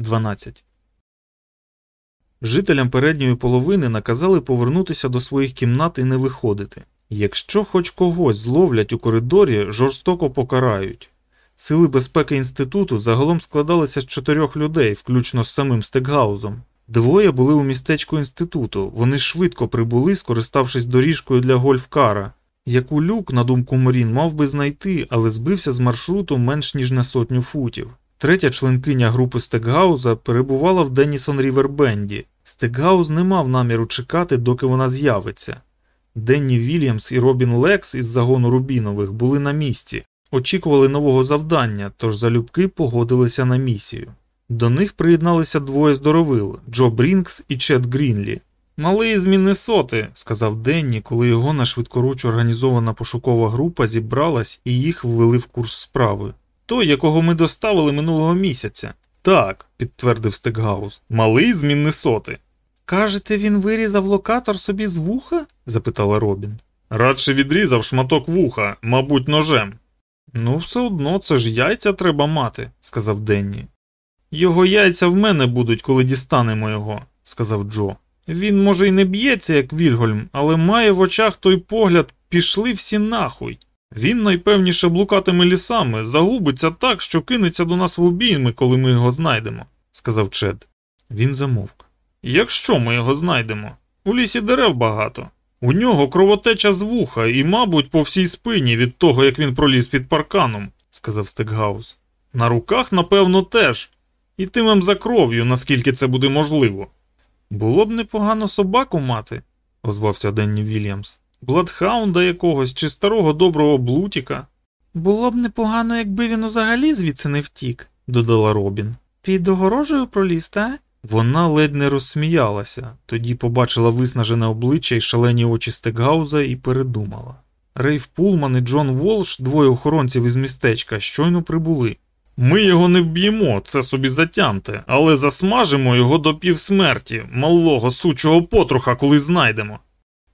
12. Жителям передньої половини наказали повернутися до своїх кімнат і не виходити. Якщо хоч когось зловлять у коридорі, жорстоко покарають. Сили безпеки інституту загалом складалися з чотирьох людей, включно з самим Стекгаузом. Двоє були у містечку інституту, вони швидко прибули, скориставшись доріжкою для гольфкара, яку люк, на думку Морін, мав би знайти, але збився з маршруту менш ніж на сотню футів. Третя членкиня групи Стекгауза перебувала в Деннісон Рівербенді. Стекгауз не мав наміру чекати, доки вона з'явиться. Денні Вільямс і Робін Лекс із загону Рубінових були на місці, очікували нового завдання, тож залюбки погодилися на місію. До них приєдналися двоє здоровил Джо Брінкс і Чет Грінлі. Малий з Міннесоти», – сказав Денні, коли його нашвидкуруч організована пошукова група зібралась і їх ввели в курс справи. Той, якого ми доставили минулого місяця. Так, підтвердив Стекгаус. Малий з Міннесоти». Кажете, він вирізав локатор собі з вуха? запитала Робін. Радше відрізав шматок вуха, мабуть, ножем. Ну, все одно це ж яйця треба мати, сказав Денні. Його яйця в мене будуть, коли дістанемо його, сказав Джо. Він, може, й не б'ється, як Вільгольм, але має в очах той погляд пішли всі нахуй. Він найпевніше блукатиме лісами, загубиться так, що кинеться до нас в обійми, коли ми його знайдемо, сказав Чед. Він замовк. Якщо ми його знайдемо, у лісі дерев багато. У нього кровотеча з вуха і, мабуть, по всій спині від того, як він проліз під парканом, сказав Стекгаус. На руках, напевно, теж. Ітимем за кров'ю, наскільки це буде можливо. Було б непогано собаку мати, озвався Денні Вільямс. Бладхаунда якогось чи старого доброго блутіка. Було б непогано, якби він взагалі звідси не втік, додала Робін. Під огорожею проліз, та? Вона ледь не розсміялася, тоді побачила виснажене обличчя і шалені очі Стекгауза і передумала. Рейф Пулман і Джон Волш, двоє охоронців із містечка, щойно прибули. Ми його не вб'ємо, це собі затямте, але засмажимо його до півсмерті, малого сучого потруха, коли знайдемо.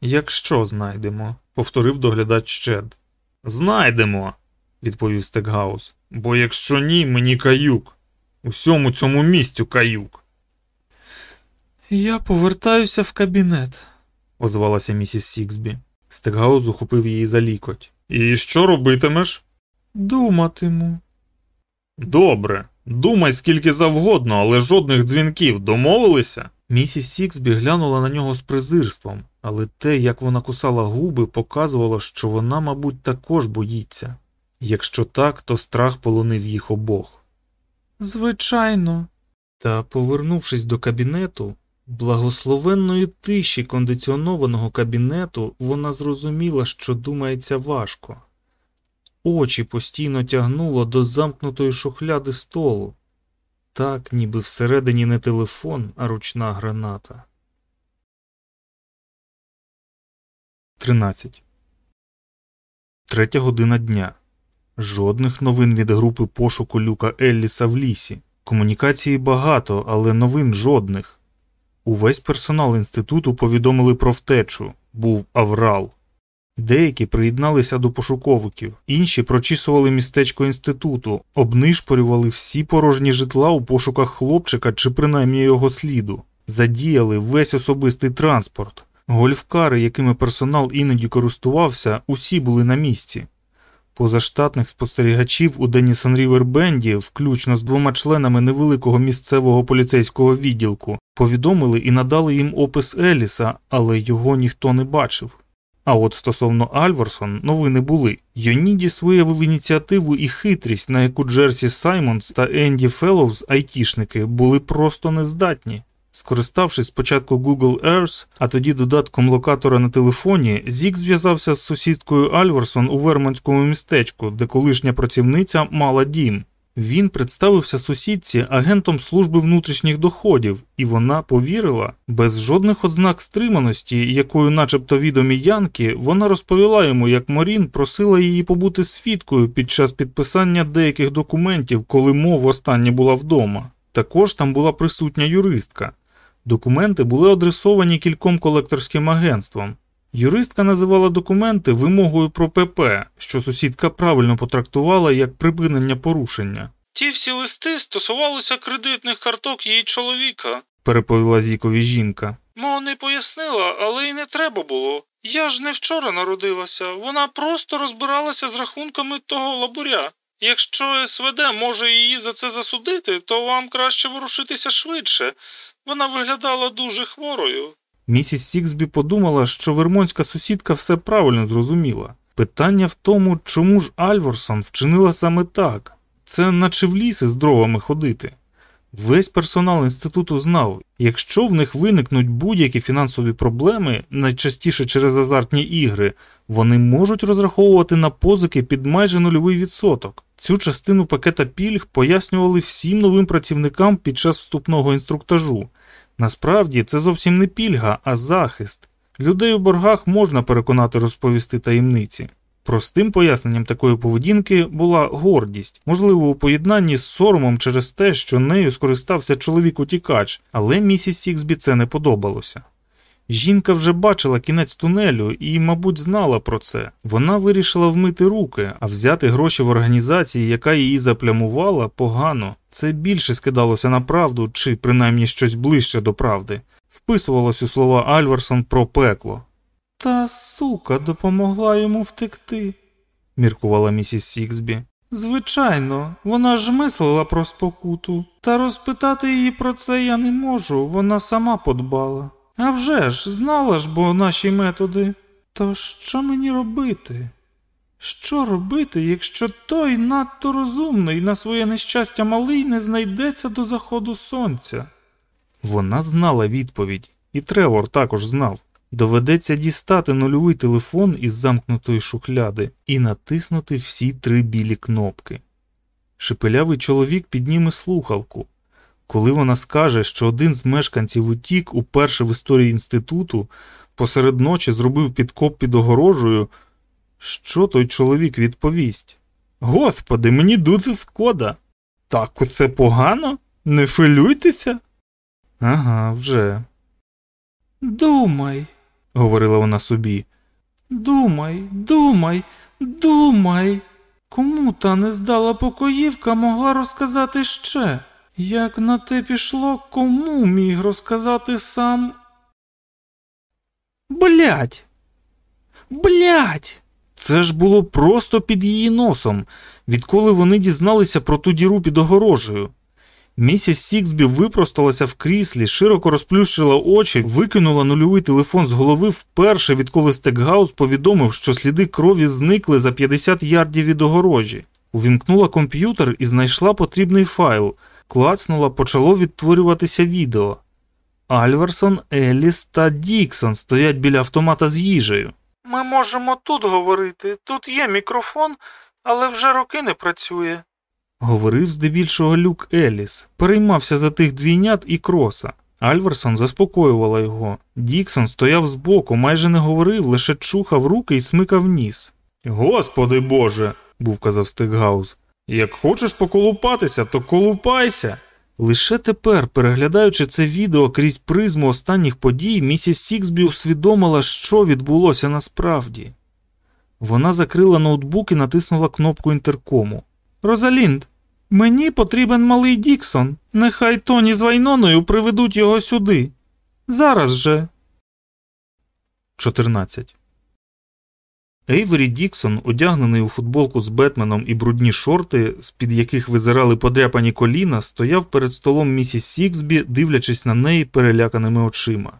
Якщо знайдемо, повторив доглядач Чед. Знайдемо, відповів Стекгаус. Бо якщо ні, мені каюк. Усьому цьому місцю каюк. Я повертаюся в кабінет, озвалася місіс Сіксбі. Стекгаус ухопив її за лікоть. І що робитимеш? Думатиму. Добре, думай скільки завгодно, але жодних дзвінків домовилися. Місіс Сіксбі глянула на нього з презирством, але те, як вона кусала губи, показувало, що вона, мабуть, також боїться. Якщо так, то страх полонив їх обох. Звичайно. Та, повернувшись до кабінету, благословенної тиші кондиціонованого кабінету, вона зрозуміла, що думається важко. Очі постійно тягнуло до замкнутої шухляди столу, так, ніби всередині не телефон, а ручна граната. 13. Третя година дня. Жодних новин від групи пошуку Люка Елліса в лісі. Комунікації багато, але новин жодних. Увесь персонал інституту повідомили про втечу. Був аврал. Деякі приєдналися до пошуковиків, інші прочісували містечко інституту, обнишпорювали всі порожні житла у пошуках хлопчика чи принаймні його сліду, задіяли весь особистий транспорт. Гольфкари, якими персонал іноді користувався, усі були на місці. Позаштатних спостерігачів у Денісон Рівер Бенді, включно з двома членами невеликого місцевого поліцейського відділку, повідомили і надали їм опис Еліса, але його ніхто не бачив. А от стосовно Альварсон новини були. Йонідіс виявив ініціативу і хитрість, на яку Джерсі Саймонс та Енді Феллоуз, айтішники, були просто нездатні. Скориставшись спочатку Google Earth, а тоді додатком локатора на телефоні, Зік зв'язався з сусідкою Альварсон у Вермонтському містечку, де колишня працівниця мала дім. Він представився сусідці агентом служби внутрішніх доходів, і вона повірила, без жодних ознак стриманості, якою, начебто відомі Янки, вона розповіла йому, як Морін просила її побути свідкою під час підписання деяких документів, коли мова останнє була вдома. Також там була присутня юристка. Документи були адресовані кільком колекторським агентствам. Юристка називала документи вимогою про ПП, що сусідка правильно потрактувала як припинення порушення. Ті всі листи стосувалися кредитних карток її чоловіка. переповіла Зікові жінка. Мо не пояснила, але й не треба було. Я ж не вчора народилася, вона просто розбиралася з рахунками того лабуря. Якщо СВД може її за це засудити, то вам краще ворушитися швидше. Вона виглядала дуже хворою. Місіс Сіксбі подумала, що вермонська сусідка все правильно зрозуміла. Питання в тому, чому ж Альворсон вчинила саме так. Це наче в ліси з дровами ходити. Весь персонал інституту знав, якщо в них виникнуть будь-які фінансові проблеми, найчастіше через азартні ігри, вони можуть розраховувати на позики під майже нульовий відсоток. Цю частину пакета пільг пояснювали всім новим працівникам під час вступного інструктажу. Насправді це зовсім не пільга, а захист. Людей у боргах можна переконати розповісти таємниці. Простим поясненням такої поведінки була гордість, можливо, у поєднанні з соромом через те, що нею скористався чоловік-утікач, але місіс Сіксбі це не подобалося. Жінка вже бачила кінець тунелю і, мабуть, знала про це. Вона вирішила вмити руки, а взяти гроші в організації, яка її заплямувала, погано. Це більше скидалося на правду, чи принаймні щось ближче до правди. Вписувалось у слова Альварсон про пекло. Та сука допомогла йому втекти, міркувала місіс Сіксбі. Звичайно, вона ж мислила про спокуту, та розпитати її про це я не можу, вона сама подбала. А вже ж, знала ж бо наші методи. То що мені робити? Що робити, якщо той надто розумний на своє нещастя малий не знайдеться до заходу сонця? Вона знала відповідь, і Тревор також знав. Доведеться дістати нульовий телефон із замкнутої шухляди і натиснути всі три білі кнопки. Шепелявий чоловік підніме слухавку. Коли вона скаже, що один з мешканців утік уперше в історії інституту, посеред ночі зробив підкоп під огорожею, що той чоловік відповість? Господи, мені дуже шкода. Так усе погано? Не хвилюйтеся? Ага, вже. Думай, говорила вона собі. Думай, думай, думай. Кому та нездала покоївка могла розказати ще? Як на те пішло, кому міг розказати сам? Блять. Блять. Це ж було просто під її носом, відколи вони дізналися про ту діру під огорожею. Місіс Сіксбі випросталася в кріслі, широко розплющила очі, викинула нульовий телефон з голови вперше, відколи Стекгаус повідомив, що сліди крові зникли за 50 ярдів від огорожі. Увімкнула комп'ютер і знайшла потрібний файл, клацнула, почало відтворюватися відео. Альварсон, Еліс та Діксон стоять біля автомата з їжею. Ми можемо тут говорити, тут є мікрофон, але вже роки не працює. Говорив здебільшого люк Еліс, переймався за тих двійнят і кроса. Альверсон заспокоювала його. Діксон стояв збоку, майже не говорив, лише чухав руки і смикав ніс. Господи Боже, був казав Стикгаус. Як хочеш поколупатися, то колупайся. Лише тепер, переглядаючи це відео крізь призму останніх подій, місіс Сіксбі усвідомила, що відбулося насправді. Вона закрила ноутбук і натиснула кнопку інтеркому. Розалінд, мені потрібен малий Діксон. Нехай Тоні з Вайноною приведуть його сюди. Зараз же. 14. Ейвері Діксон, одягнений у футболку з Бетменом і брудні шорти, з-під яких визирали подряпані коліна, стояв перед столом місіс Сіксбі, дивлячись на неї переляканими очима.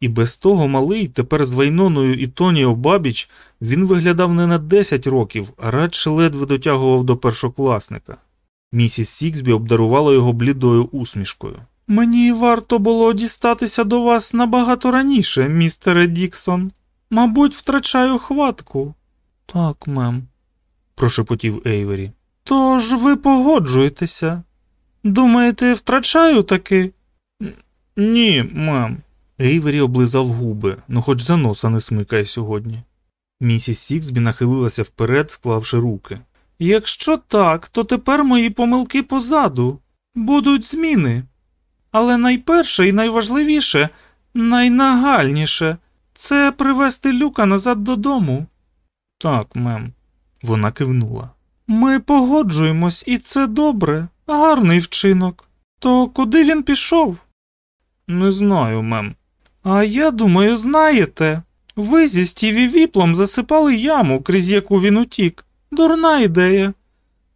І без того малий, тепер з Вайноною і Тоні Обабіч, він виглядав не на 10 років, а радше ледве дотягував до першокласника. Місіс Сіксбі обдарувала його блідою усмішкою. Мені варто було дістатися до вас набагато раніше, містере Діксон. Мабуть, втрачаю хватку. Так, мем, прошепотів Ейвері. Тож ви погоджуєтеся. Думаєте, втрачаю таки? Ні, мем. Ейвері облизав губи, ну хоч за носа не смикає сьогодні. Місіс Сіксбі нахилилася вперед, склавши руки. Якщо так, то тепер мої помилки позаду. Будуть зміни. Але найперше і найважливіше, найнагальніше це привезти люка назад додому. Так, мем, вона кивнула. Ми погоджуємось, і це добре. Гарний вчинок. То куди він пішов? Не знаю, мем. А я думаю, знаєте. Ви зі Стіві Віплом засипали яму, крізь яку він утік. Дурна ідея.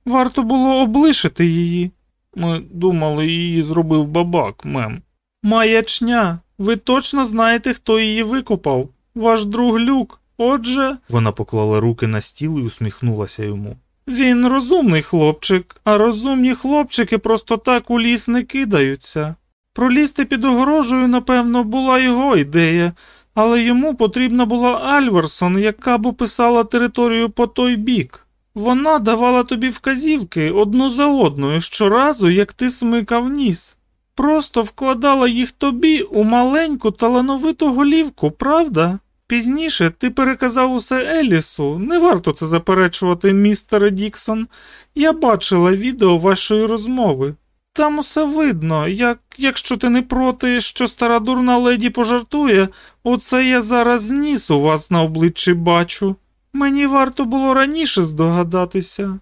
Варто було облишити її. Ми думали, її зробив бабак, мем. Маячня. Ви точно знаєте, хто її викопав. Ваш друг люк. Отже. Вона поклала руки на стіл і усміхнулася йому. Він розумний хлопчик, а розумні хлопчики просто так у ліс не кидаються. Пролізти під огорожею, напевно, була його ідея, але йому потрібна була Альверсон, яка б описала територію по той бік. Вона давала тобі вказівки одну за одною щоразу, як ти смикав ніс. Просто вкладала їх тобі у маленьку талановиту голівку, правда? Пізніше ти переказав усе Елісу, не варто це заперечувати, містере Діксон. Я бачила відео вашої розмови. Там усе видно, як якщо ти не проти, що стара дурна леді пожартує, оце я зараз ніс у вас на обличчі бачу. Мені варто було раніше здогадатися.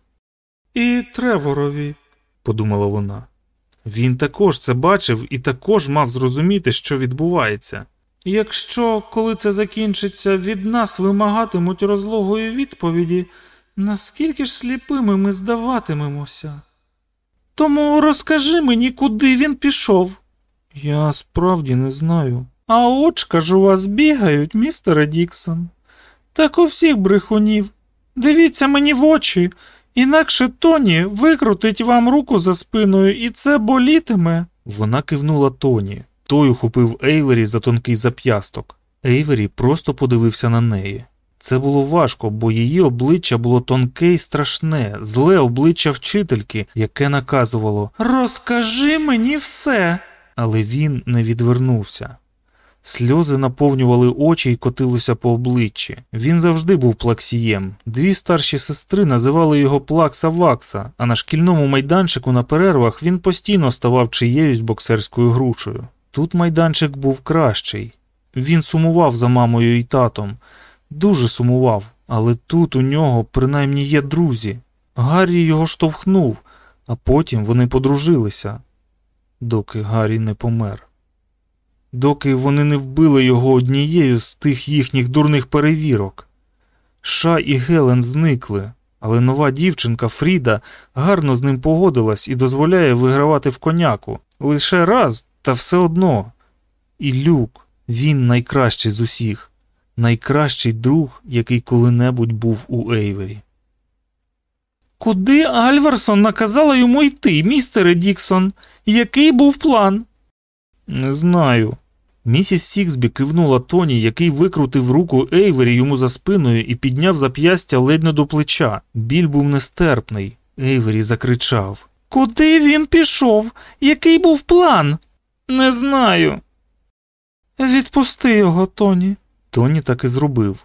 І Треворові, подумала вона. Він також це бачив і також мав зрозуміти, що відбувається. Якщо, коли це закінчиться, від нас вимагатимуть розлогої відповіді, наскільки ж сліпими ми здаватимемося? Тому розкажи мені, куди він пішов. Я справді не знаю. А очка ж у вас бігають, містере Діксон. Так у всіх брехунів. Дивіться мені в очі, інакше Тоні викрутить вам руку за спиною, і це болітиме. Вона кивнула Тоні. Той ухопив Ейвері за тонкий зап'ясток. Ейвері просто подивився на неї. Це було важко, бо її обличчя було тонке і страшне, зле обличчя вчительки, яке наказувало Розкажи мені все. Але він не відвернувся. Сльози наповнювали очі і котилися по обличчі. Він завжди був плаксієм. Дві старші сестри називали його Плакса Вакса, а на шкільному майданчику на перервах він постійно ставав чиєюсь боксерською грушею. Тут майданчик був кращий. Він сумував за мамою і татом, дуже сумував, але тут у нього принаймні є друзі. Гаррі його штовхнув, а потім вони подружилися, доки Гаррі не помер. Доки вони не вбили його однією з тих їхніх дурних перевірок. Ша і Гелен зникли, але нова дівчинка Фріда гарно з ним погодилась і дозволяє вигравати в коняку лише раз, та все одно. І Люк, він найкращий з усіх, найкращий друг, який коли-небудь був у Ейвері. Куди Альварсон наказала йому йти, містере Діксон? Який був план? Не знаю. Місіс Сіксбі кивнула Тоні, який викрутив руку Ейвері йому за спиною і підняв зап'ястя ледь не до плеча. Біль був нестерпний. Ейвері закричав Куди він пішов? Який був план? Не знаю. Відпусти його, Тоні. Тоні так і зробив.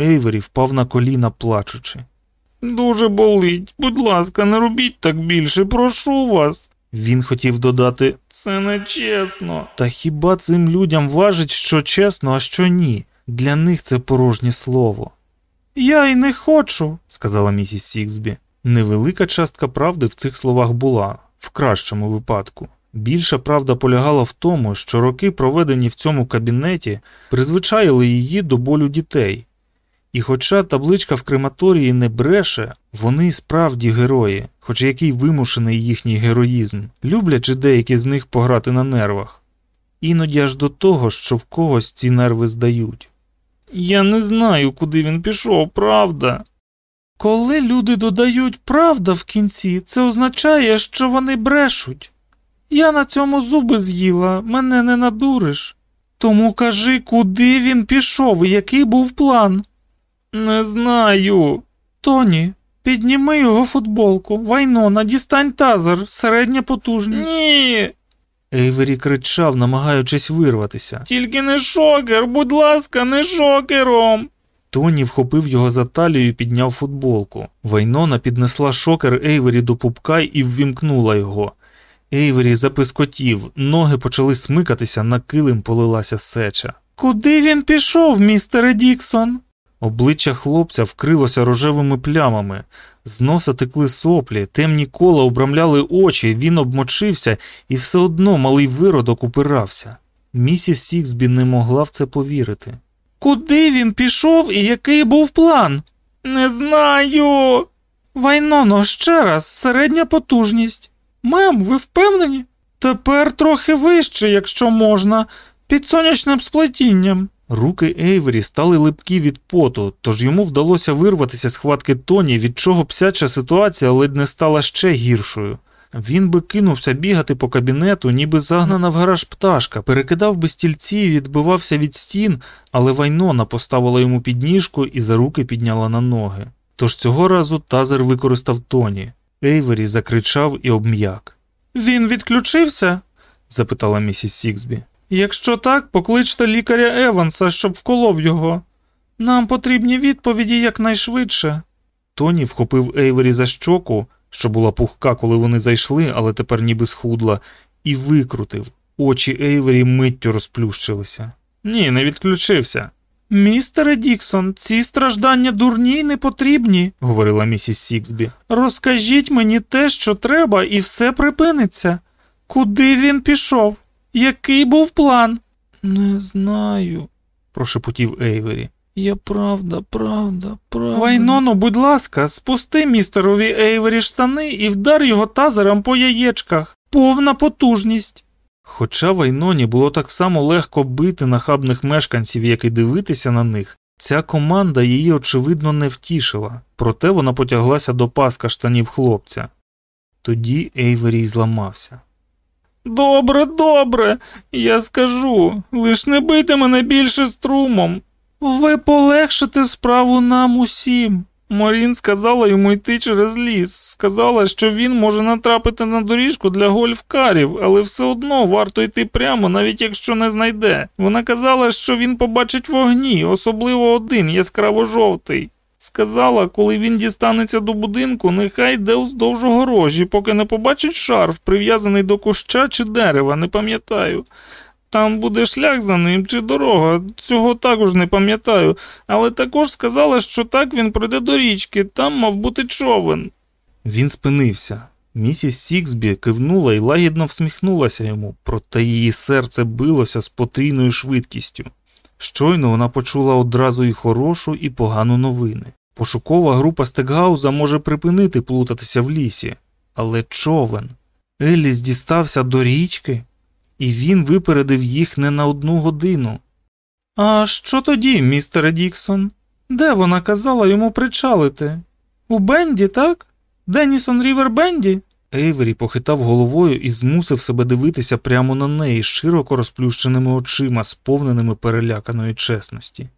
Ейвері впав на коліна, плачучи. Дуже болить. Будь ласка, не робіть так більше, прошу вас. Він хотів додати це не чесно. Та хіба цим людям важить, що чесно, а що ні? Для них це порожнє слово. Я й не хочу, сказала місіс Сіксбі. Невелика частка правди в цих словах була, в кращому випадку. Більша правда полягала в тому, що роки, проведені в цьому кабінеті, призвичаїли її до болю дітей. І хоча табличка в крематорії не бреше, вони справді герої, хоч який вимушений їхній героїзм, люблять же деякі з них пограти на нервах. Іноді аж до того, що в когось ці нерви здають. Я не знаю, куди він пішов, правда. Коли люди додають правда в кінці, це означає, що вони брешуть. Я на цьому зуби з'їла, мене не надуриш. Тому кажи, куди він пішов і який був план. Не знаю. Тоні, підніми його футболку, Вайнона, дістань тазер, середня потужність. Ні. Ейвері кричав, намагаючись вирватися. Тільки не шокер, будь ласка, не шокером. Тоні вхопив його за талію і підняв футболку. Вайнона піднесла шокер Ейвері до пупка і ввімкнула його. Ейвері запискотів, ноги почали смикатися, на килим полилася сеча. Куди він пішов, містере Діксон? Обличчя хлопця вкрилося рожевими плямами, з носа текли соплі, темні кола обрамляли очі, він обмочився, і все одно малий виродок упирався. Місіс Сіксбі не могла в це повірити. Куди він пішов і який був план? Не знаю. Вайноно, ще раз, середня потужність. Мем, ви впевнені? Тепер трохи вище, якщо можна, під сонячним сплетінням. Руки Ейвері стали липкі від поту, тож йому вдалося вирватися з хватки Тоні, від чого псяча ситуація ледь не стала ще гіршою. Він би кинувся бігати по кабінету, ніби загнана в гараж пташка, перекидав би стільці і відбивався від стін, але Вайнона поставила йому підніжку і за руки підняла на ноги. Тож цього разу тазер використав Тоні. Ейвері закричав і обм'як. Він відключився? запитала місіс Сіксбі. Якщо так, покличте лікаря Еванса, щоб вколов його. Нам потрібні відповіді якнайшвидше. Тоні вхопив Ейвері за щоку, що була пухка, коли вони зайшли, але тепер ніби схудла, і викрутив. Очі Ейвері миттю розплющилися. Ні, не відключився. Містере Діксон, ці страждання дурні й не потрібні, говорила місіс Сіксбі. Розкажіть мені те, що треба, і все припиниться. Куди він пішов? Який був план? Не знаю, прошепотів Ейвері. Я правда, правда, правда. Вайноно, будь ласка, спусти містерові Ейвері штани і вдар його тазером по яєчках. Повна потужність. Хоча Вайноні було так само легко бити нахабних мешканців, як і дивитися на них, ця команда її очевидно не втішила, проте вона потяглася до паска штанів хлопця. Тоді Ейвері й зламався. Добре, добре, я скажу, лиш не бийте мене більше струмом. Ви полегшите справу нам усім. Морін сказала йому йти через ліс. Сказала, що він може натрапити на доріжку для гольфкарів, але все одно варто йти прямо, навіть якщо не знайде. Вона казала, що він побачить вогні, особливо один яскраво жовтий. Сказала, коли він дістанеться до будинку, нехай йде уздовж огорожі, поки не побачить шарф, прив'язаний до куща чи дерева, не пам'ятаю. Там буде шлях за ним чи дорога, цього також не пам'ятаю, але також сказала, що так він пройде до річки, там мав бути човен. Він спинився. Місіс Сіксбі кивнула і лагідно всміхнулася йому, проте її серце билося з потрійною швидкістю. Щойно вона почула одразу і хорошу, і погану новини. Пошукова група Стекгауза може припинити плутатися в лісі, але човен. Еліс дістався до річки, і він випередив їх не на одну годину. А що тоді, містере Діксон? Де вона казала йому причалити? У Бенді, так? Денісон Рівер Бенді? Ейвері похитав головою і змусив себе дивитися прямо на неї широко розплющеними очима, сповненими переляканої чесності.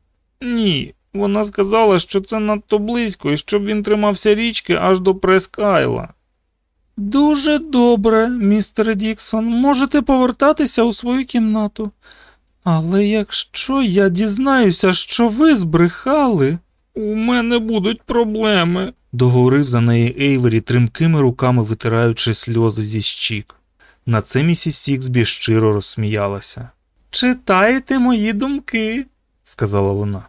Ні, вона сказала, що це надто близько і щоб він тримався річки аж до Прескайла. Дуже добре, містере Діксон, можете повертатися у свою кімнату. Але якщо я дізнаюся, що ви збрехали, у мене будуть проблеми, договорив за неї Ейвері, тримкими руками витираючи сльози зі щік. На це місіс Сіксбі щиро розсміялася. Читаєте мої думки, сказала вона.